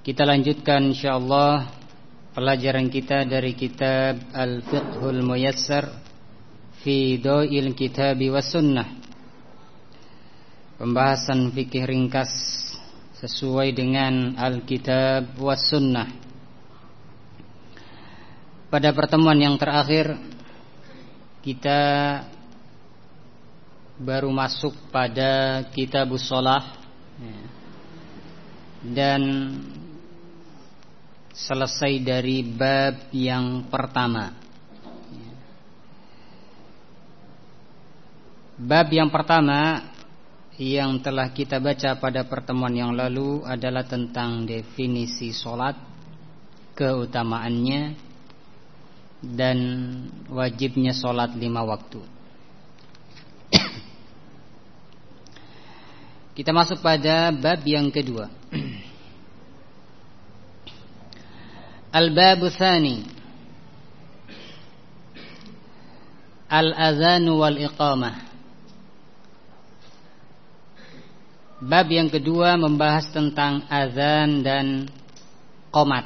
Kita lanjutkan insyaallah pelajaran kita dari kitab Al-Fiqhul Muyassar fi Do'il Kitabi was Sunnah. Pembahasan fikih ringkas sesuai dengan Al-Kitab was Sunnah. Pada pertemuan yang terakhir kita baru masuk pada kitab Shalah dan selesai dari bab yang pertama. Bab yang pertama yang telah kita baca pada pertemuan yang lalu adalah tentang definisi solat, keutamaannya, dan wajibnya solat lima waktu. Kita masuk pada bab yang kedua. الباب الثاني الأذان والإقامة Bab yang kedua membahas tentang azan dan qomat.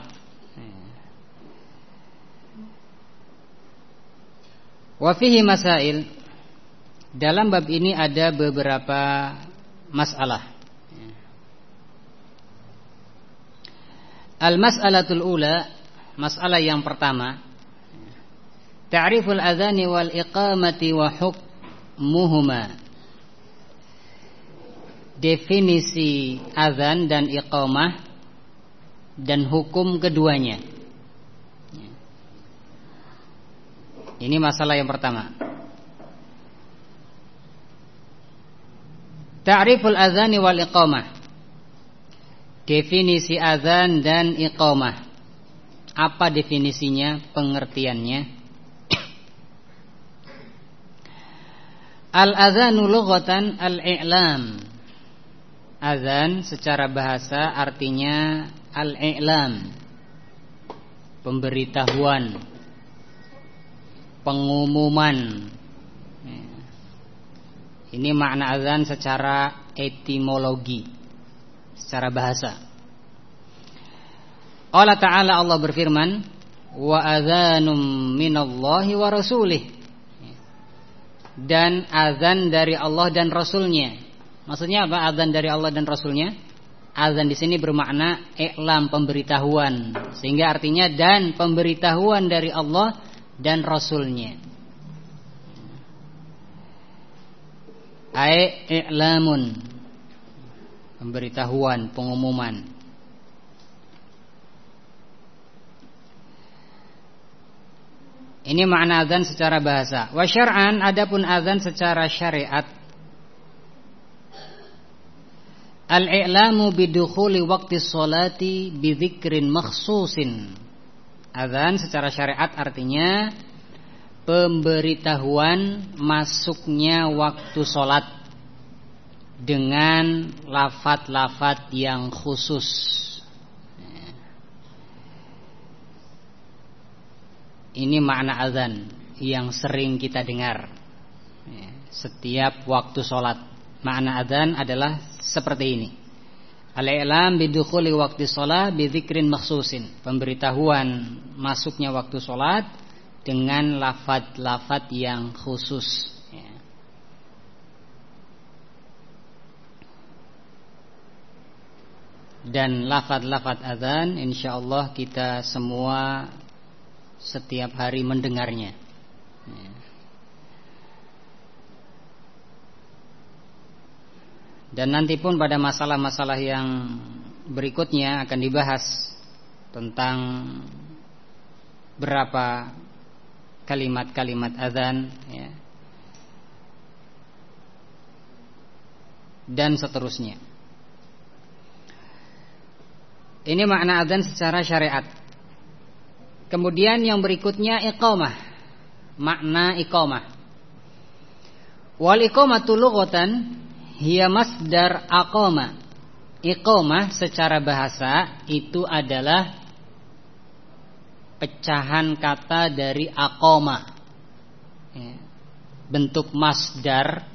Wafihi masail. Dalam bab ini ada beberapa masalah. Al-mas'alatul ula, masalah yang pertama, ta'riful adzani wal iqamati wa hukmuhuma. Definisi azan dan iqamah dan hukum keduanya. Ini masalah yang pertama. Ta'riful adzani wal iqamah Definisi azan dan iqamah. Apa definisinya, pengertiannya? Al-azanu lughatan al-i'lam Azan secara bahasa artinya al-i'lam Pemberitahuan. Pengumuman. Ini makna azan secara etimologi secara bahasa. Allah Ta'ala Allah berfirman wa adzanum minallahi wa rasulih dan azan dari Allah dan Rasulnya. Maksudnya apa azan dari Allah dan Rasulnya? Azan di sini bermakna iklam pemberitahuan, sehingga artinya dan pemberitahuan dari Allah dan Rasulnya. Ai i'lamun pemberitahuan, pengumuman. Ini makna azan secara bahasa. Wa syar'an adapun azan secara syariat. Al-i'lamu bidukhuli waqti sholati bidzikrin makhsusin. Azan secara syariat artinya pemberitahuan masuknya waktu sholat dengan lafat-lafat yang khusus. Ini makna azan yang sering kita dengar setiap waktu sholat. Makna azan adalah seperti ini. Al-i'lam bidukhuli waktu sholat bidzikrin maksusin. Pemberitahuan masuknya waktu sholat dengan lafat-lafat yang khusus. Dan lafad-lafad azan insyaallah kita semua setiap hari mendengarnya. Dan nanti pun pada masalah-masalah yang berikutnya akan dibahas tentang berapa kalimat-kalimat azan ya. Dan seterusnya. Ini makna adzan secara syariat. Kemudian yang berikutnya iqamah. Makna iqamah. Wal iqamatu lughatan hiya masdar aqama. Iqamah secara bahasa itu adalah pecahan kata dari aqama. Ya. Bentuk masdar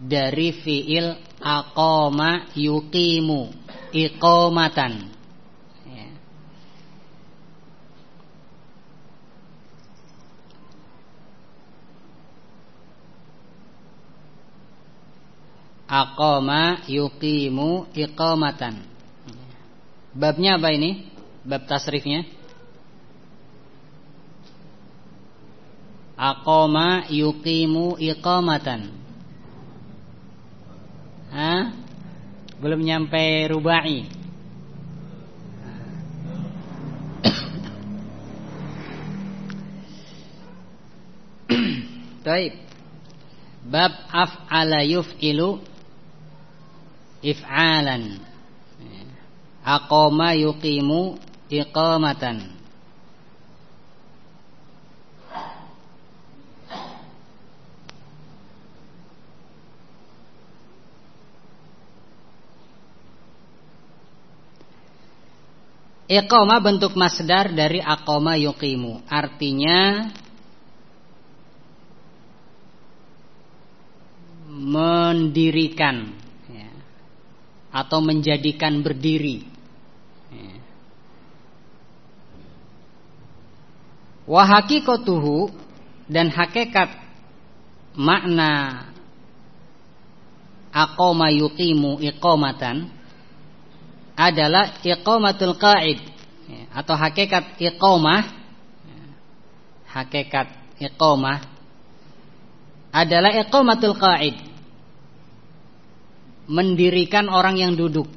dari fiil aqama yuqimu iqamatan ya. Aqama yuqimu iqamatan Babnya apa ini? Bab tasrifnya Aqama yuqimu iqamatan Hah? Belum nyampe rubai. Taib. Bab af'ala yuf'ilu if'alan. Aqama yuqimu iqamatan. Iqama bentuk masdar dari aqama yuqimu. Artinya mendirikan ya, atau menjadikan berdiri. Ya. Wahakikotuhu dan hakikat makna aqama yuqimu iqamatan adalah iqamatul qaid. Atau hakikat iqamah hakikat iqamah adalah iqamatul qaid. Mendirikan orang yang duduk.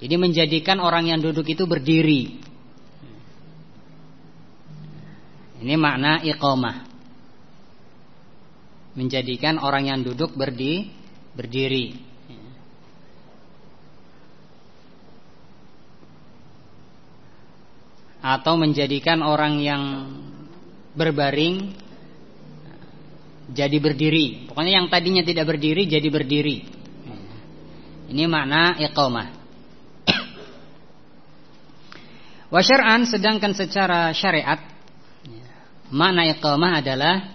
Jadi menjadikan orang yang duduk itu berdiri. Ini makna iqamah. Menjadikan orang yang duduk berdi, berdiri atau menjadikan orang yang berbaring jadi berdiri. Pokoknya yang tadinya tidak berdiri jadi berdiri. Ini makna iqamah. Wasyar'an sedangkan secara syariat makna iqamah adalah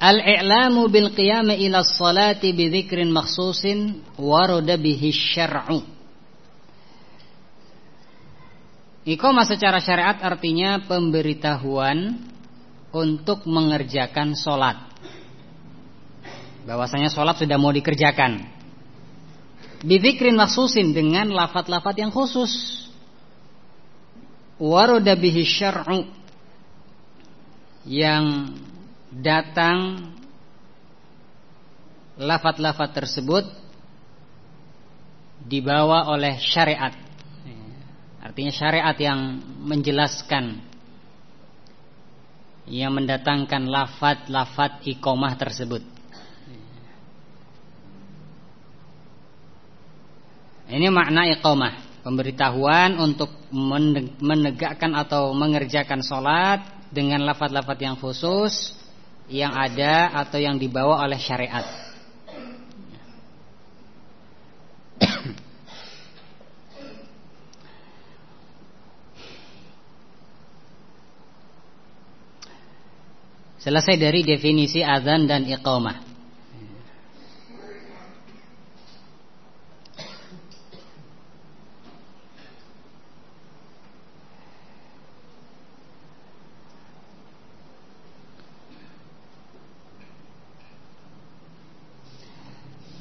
Al-i'lamu bil qiyam ila salati bi dzikrin makhsusin warada bihi syar'u. Iqamah secara syariat artinya pemberitahuan untuk mengerjakan solat. Bahwasanya solat sudah mau dikerjakan. Bidzikrin maksusin dengan lafat-lafat yang khusus. Warada bihi syar'u yang datang lafat-lafat tersebut dibawa oleh syariat. Artinya syariat yang menjelaskan yang mendatangkan lafat-lafat ikomah tersebut. Ini makna iqamah, pemberitahuan untuk menegakkan atau mengerjakan sholat dengan lafat-lafat yang khusus yang ada atau yang dibawa oleh syariat. Selesai dari definisi azan dan iqamah.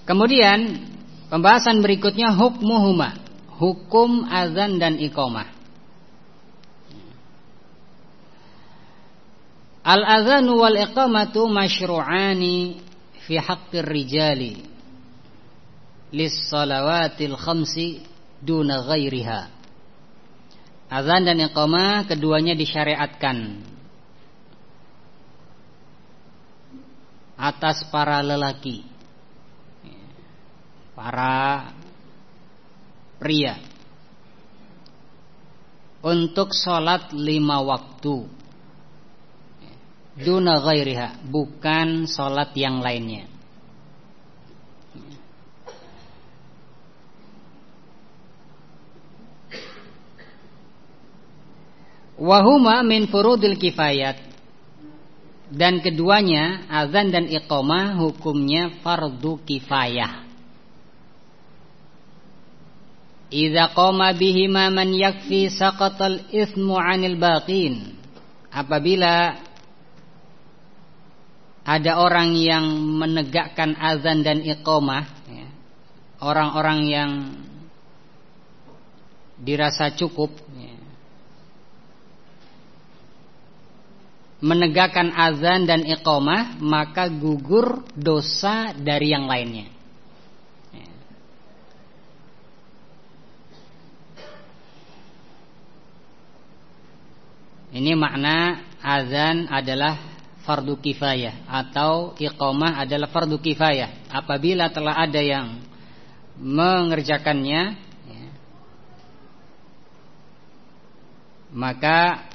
Kemudian pembahasan berikutnya hukmuhuma, hukum azan dan iqamah. Al-azanu wal iqamatu masyru'ani fi haqqir rijali lis salawatil khamsi duna ghairiha. Azan dan iqamah keduanya disyariatkan atas para lelaki para pria untuk sholat lima waktu. Duna ghairiha bukan sholat yang lainnya. Wahuma min furudil kifayat. Dan keduanya azan dan iqamah hukumnya fardu kifayah Idza qama bihima man yakfi saqatal ithmu 'anil baqin. Apabila ada orang yang menegakkan azan dan iqamah ya, orang-orang yang dirasa cukup ya, menegakkan azan dan iqamah maka gugur dosa dari yang lainnya Ini makna azan adalah fardu kifayah atau iqamah adalah fardu kifayah. Apabila telah ada yang mengerjakannya ya, maka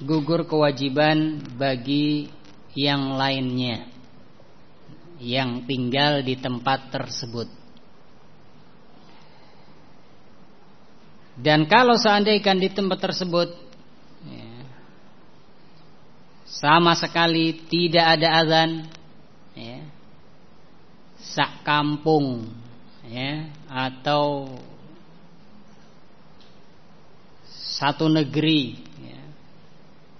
gugur kewajiban bagi yang lainnya yang tinggal di tempat tersebut. Dan kalau seandainya di tempat tersebut sama sekali tidak ada azan ya, sak kampung ya, atau satu negeri ya,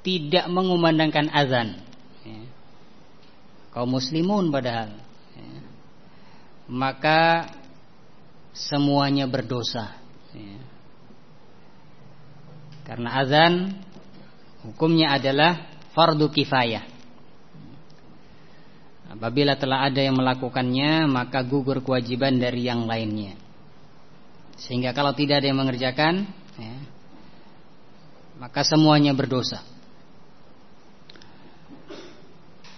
tidak mengumandangkan azan ya, kaum muslimun padahal ya, maka semuanya berdosa ya. karena azan hukumnya adalah fardu kifayah. Apabila telah ada yang melakukannya, maka gugur kewajiban dari yang lainnya. Sehingga kalau tidak ada yang mengerjakan, ya, maka semuanya berdosa.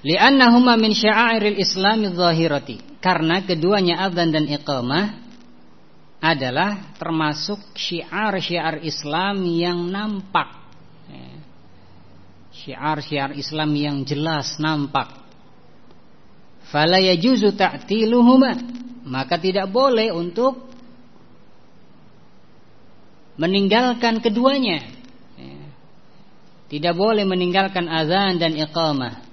Li'annahuma min sya'airil islami zahirati. Karena keduanya adzan dan iqamah adalah termasuk syiar-syiar Islam yang nampak syiar-syiar Islam yang jelas nampak. Fala yajuzu ta'tiluhuma. Maka tidak boleh untuk meninggalkan keduanya. Ya. Tidak boleh meninggalkan azan dan iqamah.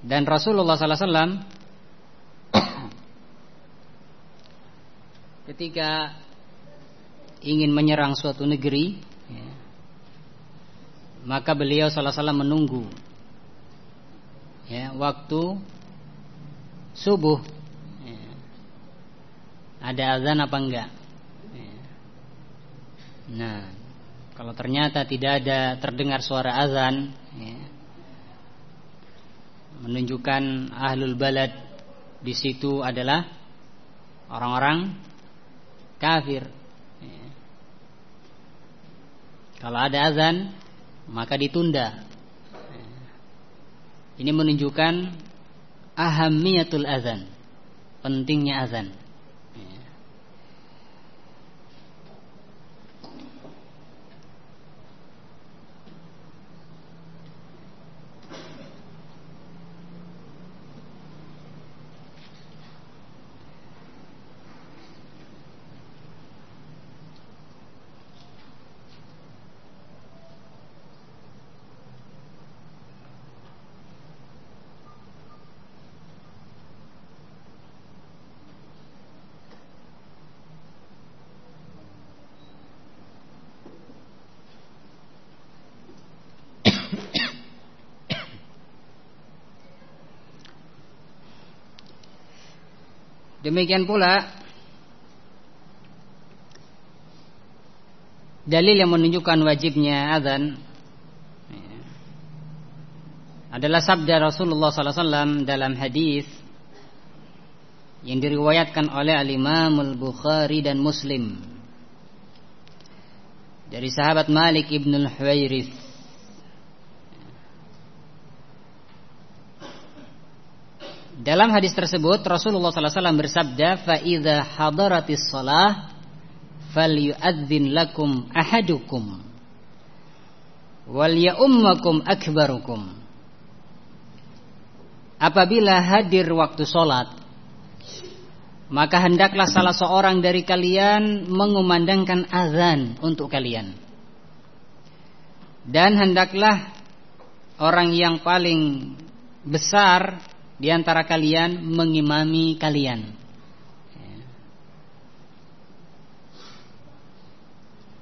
Dan Rasulullah sallallahu alaihi wasallam ketika ingin menyerang suatu negeri ya, maka beliau salah salah menunggu ya, waktu subuh ya, ada azan apa enggak? Ya. nah kalau ternyata tidak ada terdengar suara azan ya, menunjukkan ahlul balad di situ adalah orang-orang kafir. Ya. Kalau ada azan maka ditunda. Ya. Ini menunjukkan ahamiyatul azan, pentingnya azan. Demikian pula dalil yang menunjukkan wajibnya azan adalah sabda Rasulullah SAW dalam hadis yang diriwayatkan oleh Al Imam Al Bukhari dan Muslim dari sahabat Malik ibn al-Huwairith Dalam hadis tersebut Rasulullah SAW bersabda fa idza hadaratis shalah falyu'adzin lakum ahadukum wal ya'ummakum akbarukum. Apabila hadir waktu sholat Maka hendaklah salah seorang dari kalian Mengumandangkan azan untuk kalian. Dan hendaklah Orang yang paling besar Di antara kalian Mengimami kalian.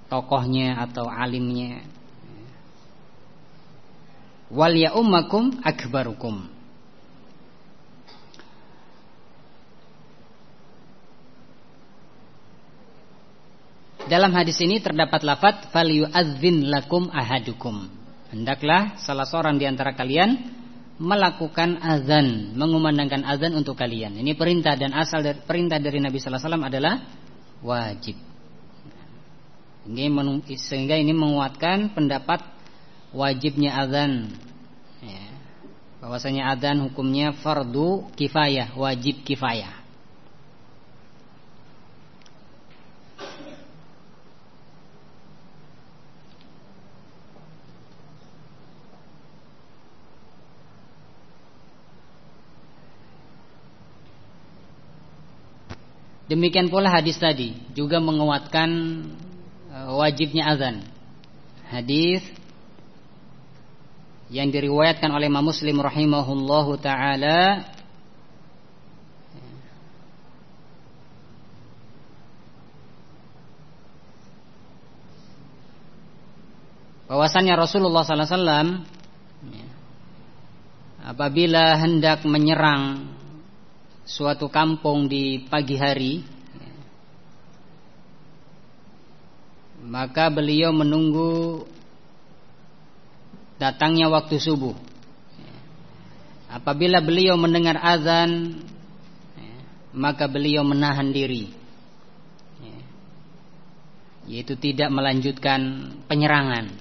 Tokohnya atau alimnya. Wal ya'ummakum akbarukum. Dalam hadis ini terdapat lafaz fal yu'adzin lakum ahadukum. Hendaklah salah seorang di antara kalian melakukan azan, mengumandangkan azan untuk kalian. Ini perintah dan asal dari perintah dari Nabi sallallahu alaihi wasallam adalah wajib. Ini sehingga ini menguatkan pendapat wajibnya azan. Ya. Bahwasanya azan hukumnya fardu kifayah, wajib kifayah. Demikian pula hadis tadi juga menguatkan uh, wajibnya azan. Hadis yang diriwayatkan oleh Imam Muslim rahimahullahu taala bahwasannya Rasulullah sallallahu alaihi wasallam apabila hendak menyerang suatu kampung di pagi hari maka beliau menunggu datangnya waktu subuh. Apabila beliau mendengar azan maka beliau menahan diri yaitu tidak melanjutkan penyerangan.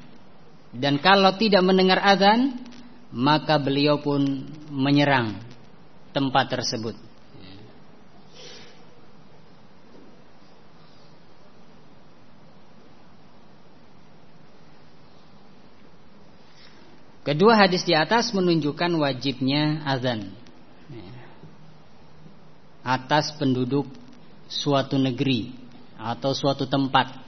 Dan kalau tidak mendengar azan maka beliau pun menyerang tempat tersebut Kedua hadis di atas menunjukkan wajibnya azan. Atas penduduk suatu negeri atau suatu tempat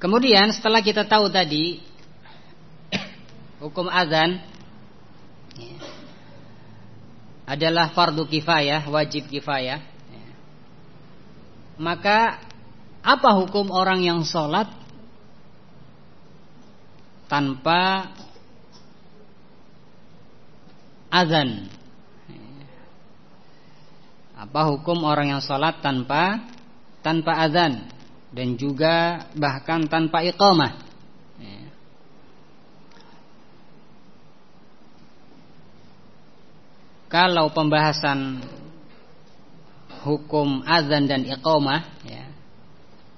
Kemudian setelah kita tahu tadi hukum azan adalah fardu kifayah, wajib kifayah. Maka apa hukum orang yang sholat tanpa azan? Apa hukum orang yang sholat tanpa tanpa azan? Dan juga bahkan tanpa iqamah. Ya. Kalau pembahasan hukum azan dan iqamah ya,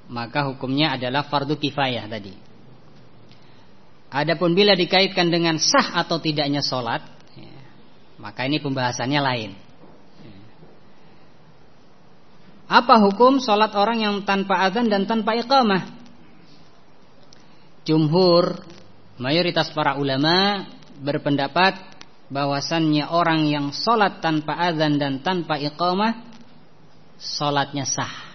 maka hukumnya adalah fardu kifayah tadi. Adapun bila dikaitkan dengan sah atau tidaknya sholat, ya, maka ini pembahasannya lain. Apa hukum sholat orang yang tanpa azan dan tanpa iqamah? Jumhur, mayoritas para ulama berpendapat bahwasannya orang yang sholat tanpa azan dan tanpa iqamah sholatnya sah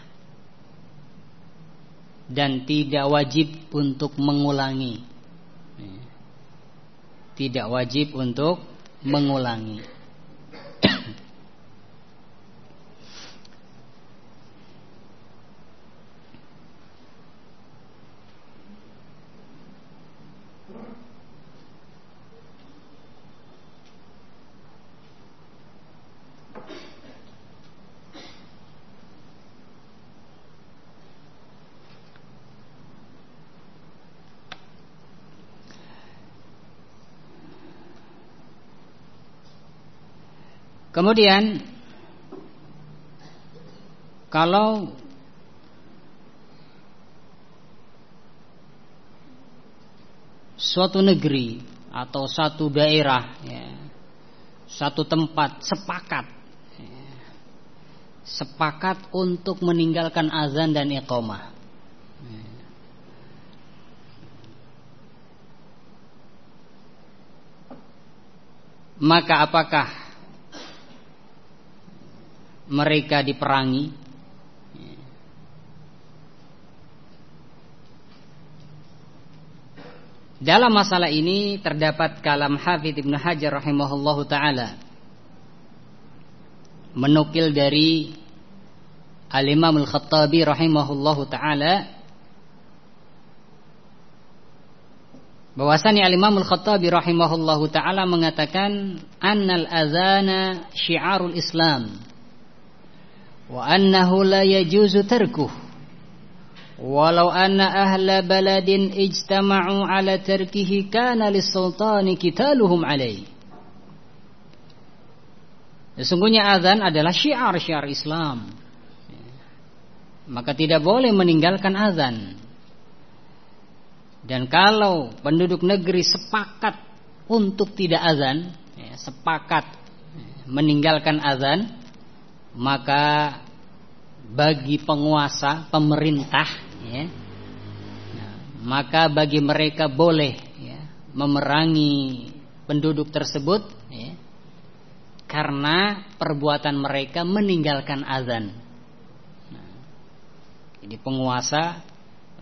dan tidak wajib untuk mengulangi. Tidak wajib untuk mengulangi. Kemudian kalau suatu negeri atau satu daerah ya, satu tempat sepakat ya, sepakat untuk meninggalkan azan dan iqamah ya. maka apakah mereka diperangi. Dalam masalah ini terdapat kalam Hafidh Ibn Hajar rahimahullahu taala. Menukil dari Al-Imam Al-Khattabi rahimahullahu taala. Bahwasanya Al-Imam Al-Khattabi rahimahullahu taala mengatakan annal azana syiarul Islam wa annahu la yajuzu tarkuhu Walau anna ahla baladin ijtama'u ala tarkihi kana lis-sultani kitaluhum alaih. Sesungguhnya azan adalah syiar-syiar Islam. Maka tidak boleh meninggalkan azan. Dan kalau penduduk negeri sepakat untuk tidak azan, ya, sepakat meninggalkan azan, maka bagi penguasa, pemerintah ya, maka bagi mereka boleh ya, memerangi penduduk tersebut ya, karena perbuatan mereka meninggalkan azan. Nah, jadi penguasa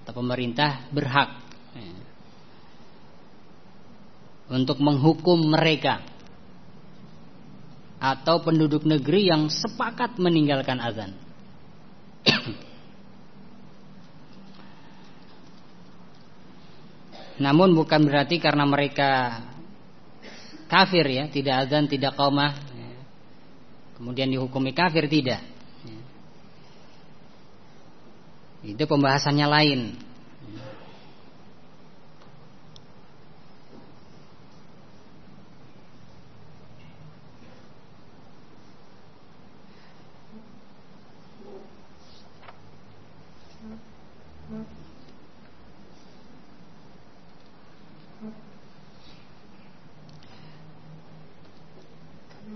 atau pemerintah berhak ya, untuk menghukum mereka atau penduduk negeri yang sepakat meninggalkan azan. Namun bukan berarti karena mereka kafir ya, tidak azan, tidak qaumah, ya. kemudian dihukumi kafir tidak. Ya. Itu pembahasannya lain.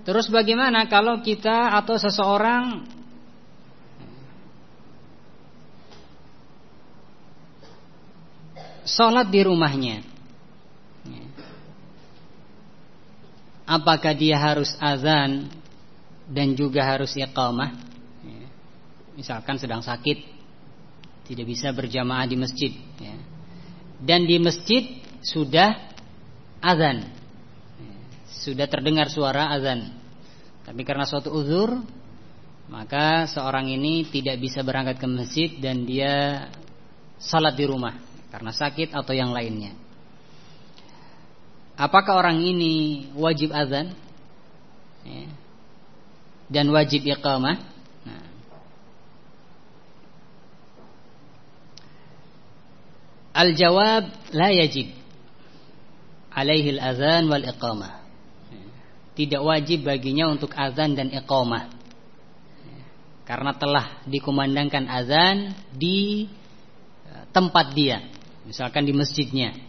Terus bagaimana kalau kita atau seseorang sholat di rumahnya? Apakah dia harus azan dan juga harus iqamah? Misalkan sedang sakit, tidak bisa berjamaah di masjid, dan di masjid sudah azan, sudah terdengar suara azan. Tapi karena suatu uzur Maka seorang ini tidak bisa berangkat ke masjid Dan dia salat di rumah Karena sakit atau yang lainnya Apakah orang ini wajib azan ya. Dan wajib iqamah nah. Al-jawab la yajib Alaihi al-azan wal iqamah tidak wajib baginya untuk azan dan iqamah. Karena telah dikumandangkan azan di e, tempat dia, misalkan di masjidnya.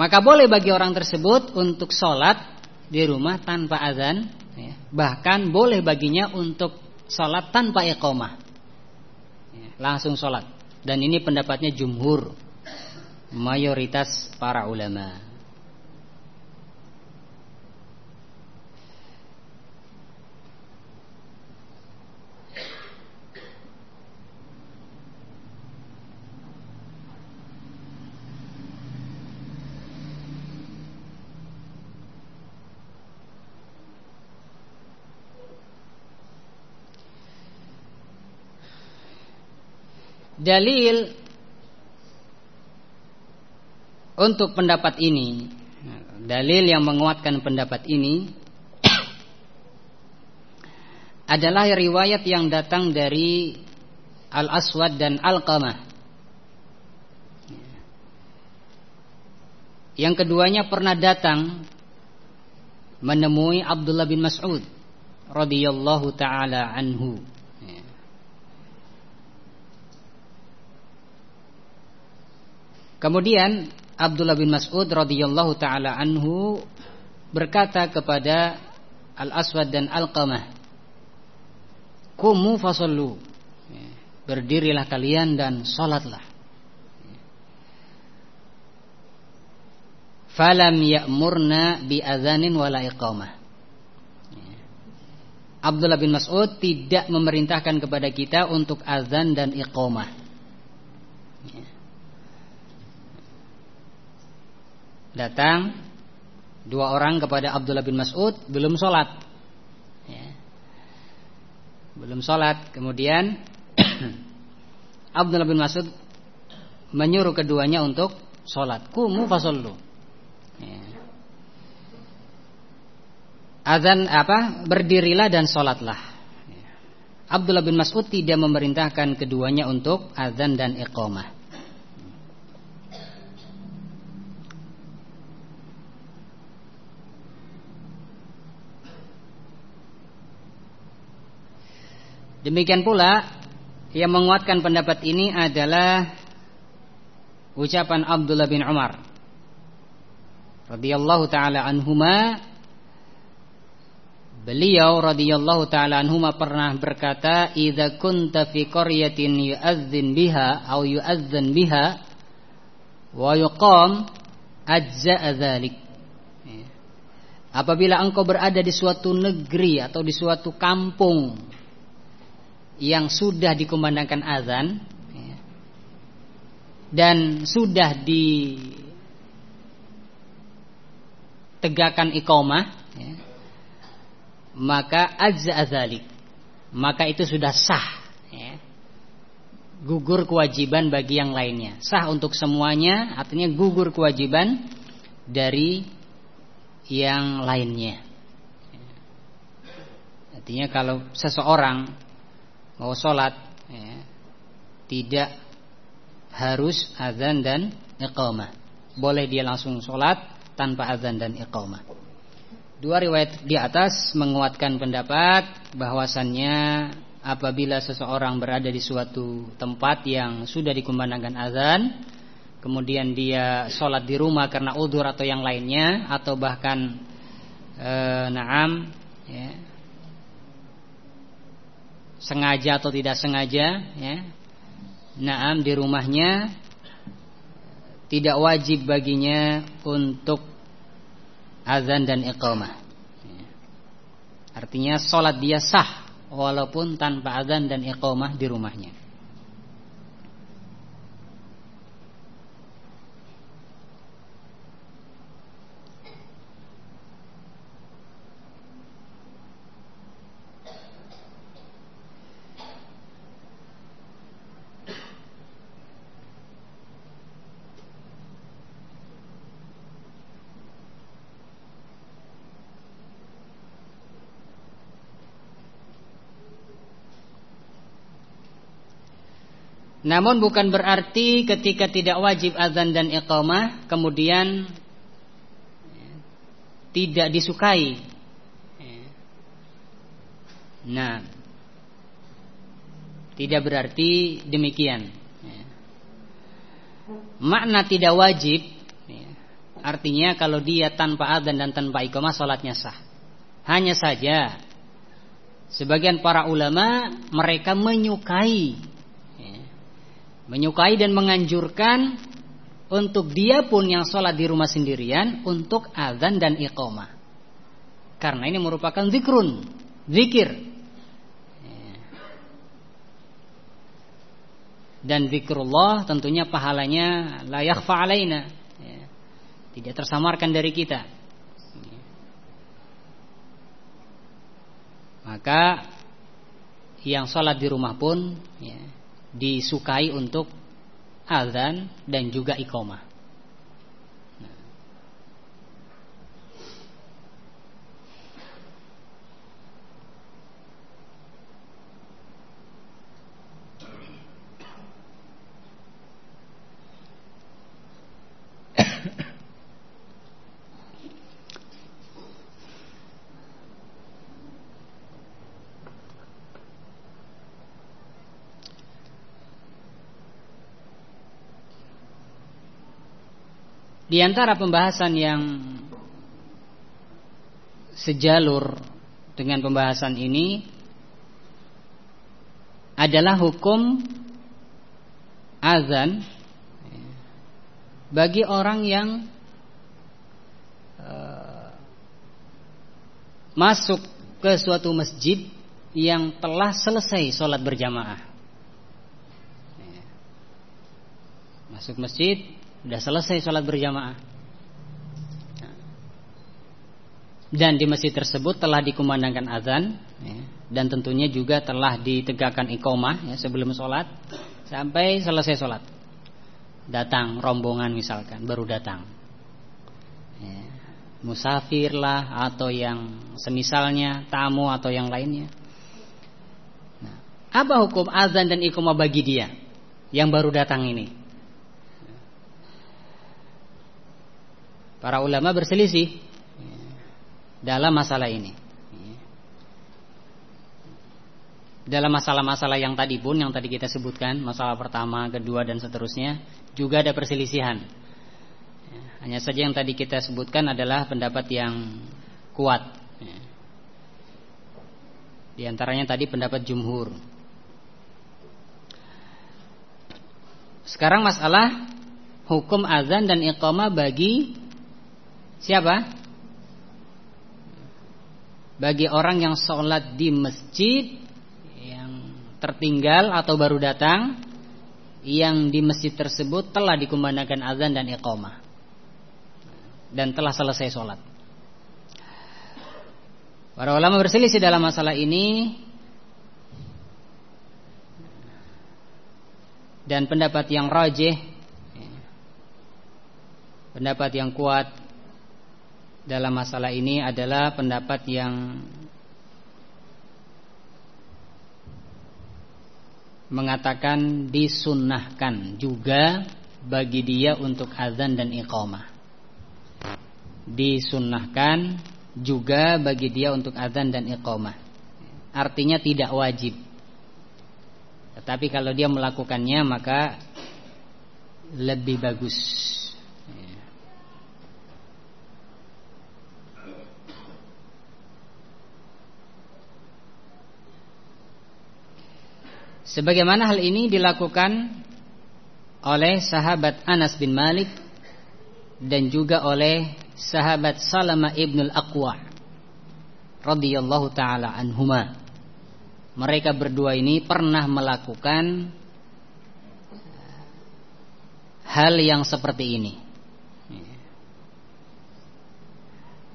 Maka boleh bagi orang tersebut untuk sholat di rumah tanpa azan, ya. bahkan boleh baginya untuk sholat tanpa iqamah, ya, langsung sholat. Dan ini pendapatnya jumhur, mayoritas para ulama. Dalil untuk pendapat ini dalil yang menguatkan pendapat ini adalah riwayat yang datang dari Al-Aswad dan Al-Qamah yang keduanya pernah datang menemui Abdullah bin Mas'ud radhiyallahu taala anhu. Ya. Kemudian Abdullah bin Mas'ud radhiyallahu taala anhu berkata kepada Al-Aswad dan Al-Qamah, "Kumu fasallu." Ya. Berdirilah kalian dan salatlah. Falam ya'murna bi adzanin wala iqamah. Abdullah bin Mas'ud tidak memerintahkan kepada kita untuk azan dan iqamah. Datang dua orang kepada Abdullah bin Mas'ud belum sholat. Belum sholat. Kemudian Abdullah bin Mas'ud menyuruh keduanya untuk sholat. Kumu fasollu. azan apa berdirilah dan sholatlah Abdullah bin Mas'ud tidak memerintahkan keduanya untuk azan dan iqamah Demikian pula yang menguatkan pendapat ini adalah ucapan Abdullah bin Umar radhiyallahu taala anhuma Beliau radhiyallahu taala anhuma pernah berkata, "Idza kunta fi qaryatin yu'adzin biha aw yu'adzan biha wa yuqam ajza'a dzalik." Apabila engkau berada di suatu negeri atau di suatu kampung yang sudah dikumandangkan azan ya, dan sudah ditegakkan iqamah ya, maka ajza azalik maka itu sudah sah ya. gugur kewajiban bagi yang lainnya. Sah untuk semuanya artinya gugur kewajiban dari yang lainnya. Artinya kalau seseorang mau sholat ya, tidak harus azan dan iqamah. Boleh dia langsung sholat tanpa azan dan iqamah. Dua riwayat di atas menguatkan pendapat bahwasannya apabila seseorang berada di suatu tempat yang sudah dikumandangkan azan, kemudian dia sholat di rumah karena udur atau yang lainnya, atau bahkan e, naam, ya, sengaja atau tidak sengaja, ya, naam di rumahnya tidak wajib baginya untuk azan dan iqamah. Artinya sholat dia sah walaupun tanpa azan dan iqamah di rumahnya. Namun bukan berarti ketika tidak wajib azan dan iqamah kemudian tidak disukai. Nah, tidak berarti demikian. Makna tidak wajib artinya kalau dia tanpa azan dan tanpa iqamah salatnya sah. Hanya saja sebagian para ulama mereka menyukai menyukai dan menganjurkan untuk dia pun yang sholat di rumah sendirian untuk azan dan iqamah. Karena ini merupakan zikrun, zikir. Dan zikrullah tentunya pahalanya la yakhfa alaina. Tidak tersamarkan dari kita. Maka yang sholat di rumah pun ya, disukai untuk azan dan juga iqamah. Di antara pembahasan yang sejalur dengan pembahasan ini adalah hukum azan bagi orang yang uh, masuk ke suatu masjid yang telah selesai sholat berjamaah. Masuk masjid, sudah selesai sholat berjamaah. Dan di masjid tersebut telah dikumandangkan azan ya, dan tentunya juga telah ditegakkan iqomah ya, sebelum sholat sampai selesai sholat. Datang rombongan misalkan, baru datang. Ya, musafir lah atau yang semisalnya tamu atau yang lainnya. Nah, apa hukum azan dan iqomah bagi dia yang baru datang ini? Para ulama berselisih dalam masalah ini. Dalam masalah-masalah yang tadi pun yang tadi kita sebutkan, masalah pertama, kedua dan seterusnya juga ada perselisihan. Hanya saja yang tadi kita sebutkan adalah pendapat yang kuat. Di antaranya tadi pendapat jumhur. Sekarang masalah hukum azan dan iqamah bagi siapa? bagi orang yang sholat di masjid yang tertinggal atau baru datang yang di masjid tersebut telah dikumandangkan azan dan iqamah dan telah selesai sholat. Para ulama berselisih dalam masalah ini dan pendapat yang rajih pendapat yang kuat dalam masalah ini adalah pendapat yang mengatakan disunnahkan juga bagi dia untuk azan dan iqamah. Disunnahkan juga bagi dia untuk azan dan iqamah. Artinya tidak wajib. Tetapi kalau dia melakukannya maka lebih bagus. Sebagaimana hal ini dilakukan oleh sahabat Anas bin Malik dan juga oleh sahabat Salama ibnul Aqwa radhiyallahu taala anhuma. Mereka berdua ini pernah melakukan hal yang seperti ini.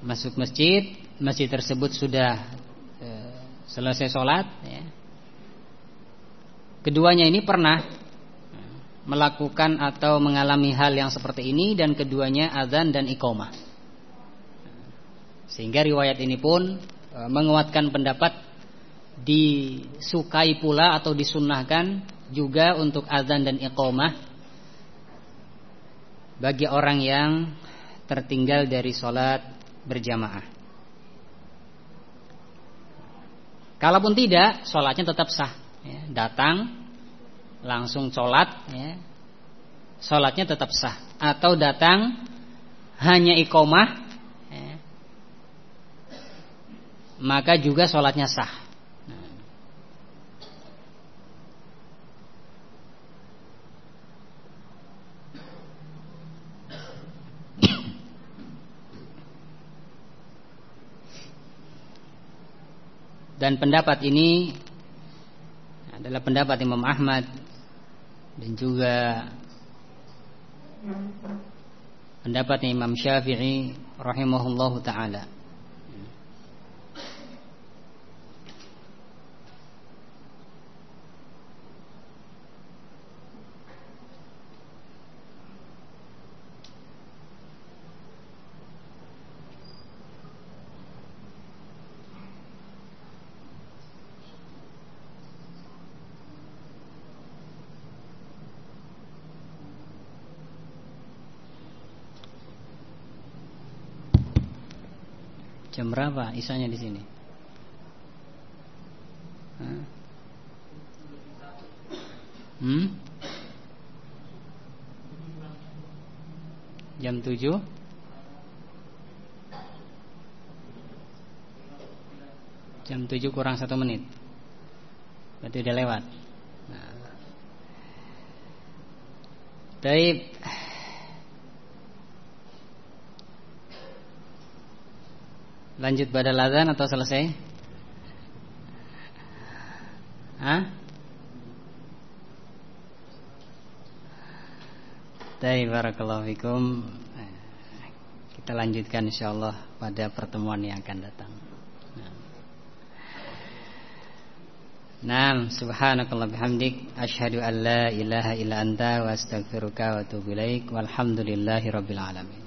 Masuk masjid, masjid tersebut sudah eh, selesai sholat, ya, Keduanya ini pernah melakukan atau mengalami hal yang seperti ini dan keduanya azan dan iqomah. Sehingga riwayat ini pun e, menguatkan pendapat disukai pula atau disunnahkan juga untuk azan dan iqomah bagi orang yang tertinggal dari sholat berjamaah. Kalaupun tidak, sholatnya tetap sah ya, datang langsung sholat ya, sholatnya tetap sah. Atau datang hanya ikomah ya, maka juga sholatnya sah. Dan pendapat ini adalah pendapat Imam Ahmad dan juga pendapatnya Imam Syafi'i rahimahullahu taala. Jam berapa isanya di sini? Hmm? Jam 7 Jam 7 kurang satu menit Berarti udah lewat nah. Taib Lanjut pada lazan atau selesai? Hah? Baik, barakallahu fikum. Kita lanjutkan insyaallah pada pertemuan yang akan datang. Naam, subhanakallah bihamdik asyhadu an la ilaha illa anta wa astaghfiruka wa atubu ilaik. Walhamdulillahi rabbil alamin.